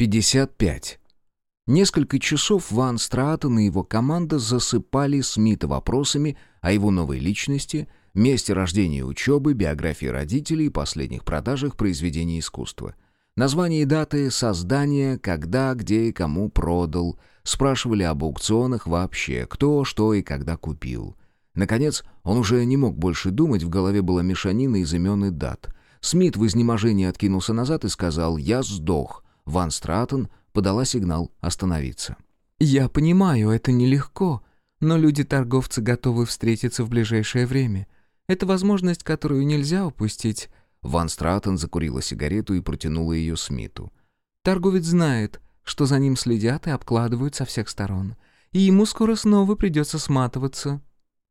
55. Несколько часов Ван Стратон и его команда засыпали Смита вопросами о его новой личности, месте рождения и учебы, биографии родителей и последних продажах произведений искусства. Название и даты создания, когда, где и кому продал. Спрашивали об аукционах вообще, кто, что и когда купил. Наконец, он уже не мог больше думать, в голове была мешанина из имен и дат. Смит в изнеможении откинулся назад и сказал «Я сдох», Ван Стратон подала сигнал остановиться. «Я понимаю, это нелегко, но люди-торговцы готовы встретиться в ближайшее время. Это возможность, которую нельзя упустить». Ван Стратон закурила сигарету и протянула ее Смиту. «Торговец знает, что за ним следят и обкладывают со всех сторон, и ему скоро снова придется сматываться».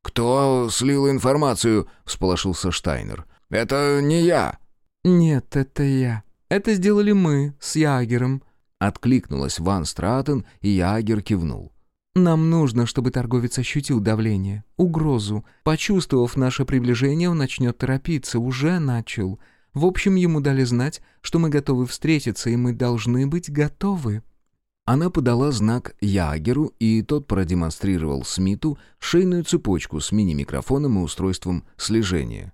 «Кто слил информацию?» — всполошился Штайнер. «Это не я». «Нет, это я», «Это сделали мы с Ягером», — откликнулась Ван Стратен, и Ягер кивнул. «Нам нужно, чтобы торговец ощутил давление, угрозу. Почувствовав наше приближение, он начнет торопиться, уже начал. В общем, ему дали знать, что мы готовы встретиться, и мы должны быть готовы». Она подала знак Ягеру, и тот продемонстрировал Смиту шейную цепочку с мини-микрофоном и устройством слежения.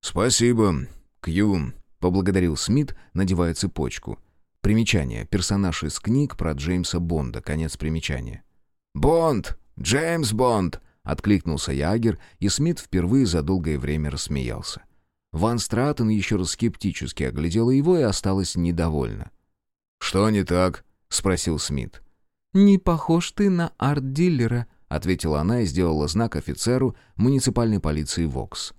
«Спасибо, Кью», Поблагодарил Смит, надевая цепочку. Примечание. Персонаж из книг про Джеймса Бонда. Конец примечания. «Бонд! Джеймс Бонд!» — откликнулся Ягер, и Смит впервые за долгое время рассмеялся. Ван Стратон еще раз скептически оглядела его и осталась недовольна. «Что не так?» — спросил Смит. «Не похож ты на арт-дилера», — ответила она и сделала знак офицеру муниципальной полиции «Вокс».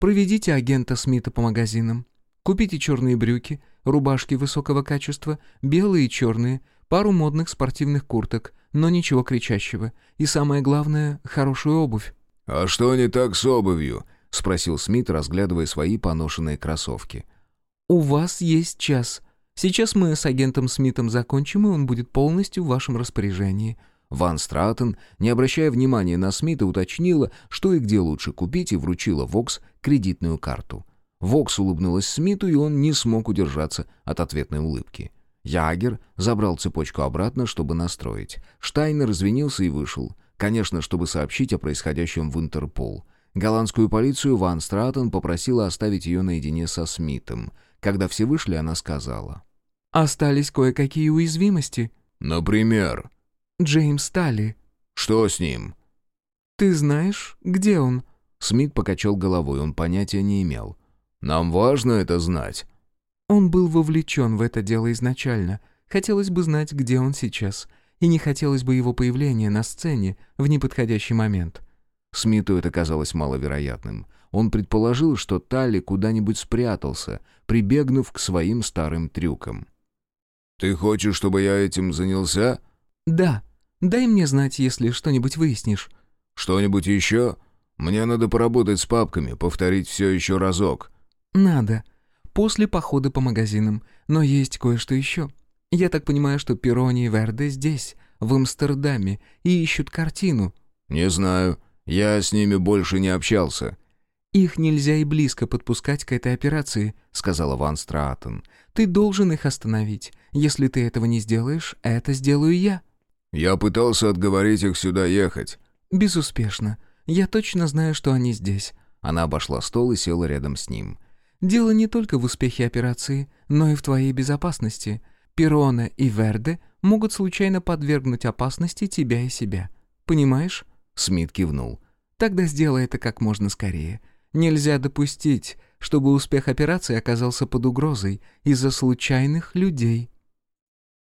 «Проведите агента Смита по магазинам. Купите черные брюки, рубашки высокого качества, белые и черные, пару модных спортивных курток, но ничего кричащего. И самое главное, хорошую обувь». «А что не так с обувью?» — спросил Смит, разглядывая свои поношенные кроссовки. «У вас есть час. Сейчас мы с агентом Смитом закончим, и он будет полностью в вашем распоряжении». Ван Стратон, не обращая внимания на Смита, уточнила, что и где лучше купить, и вручила Вокс кредитную карту. Вокс улыбнулась Смиту, и он не смог удержаться от ответной улыбки. Ягер забрал цепочку обратно, чтобы настроить. Штайнер извинился и вышел. Конечно, чтобы сообщить о происходящем в Интерпол. Голландскую полицию Ван Стратон попросила оставить ее наедине со Смитом. Когда все вышли, она сказала. «Остались кое-какие уязвимости». «Например?» «Джеймс Талли». «Что с ним?» «Ты знаешь, где он?» Смит покачал головой, он понятия не имел. Нам важно это знать». Он был вовлечен в это дело изначально. Хотелось бы знать, где он сейчас. И не хотелось бы его появления на сцене в неподходящий момент. Смиту это казалось маловероятным. Он предположил, что Талли куда-нибудь спрятался, прибегнув к своим старым трюкам. «Ты хочешь, чтобы я этим занялся?» «Да. Дай мне знать, если что-нибудь выяснишь». «Что-нибудь еще? Мне надо поработать с папками, повторить все еще разок». «Надо. После похода по магазинам. Но есть кое-что еще. Я так понимаю, что Перони и Верде здесь, в Амстердаме, и ищут картину». «Не знаю. Я с ними больше не общался». «Их нельзя и близко подпускать к этой операции», — сказала Ван Страатен. «Ты должен их остановить. Если ты этого не сделаешь, это сделаю я». «Я пытался отговорить их сюда ехать». «Безуспешно. Я точно знаю, что они здесь». Она обошла стол и села рядом с ним. Дело не только в успехе операции, но и в твоей безопасности. Перона и Верде могут случайно подвергнуть опасности тебя и себя. Понимаешь?» Смит кивнул. «Тогда сделай это как можно скорее. Нельзя допустить, чтобы успех операции оказался под угрозой из-за случайных людей».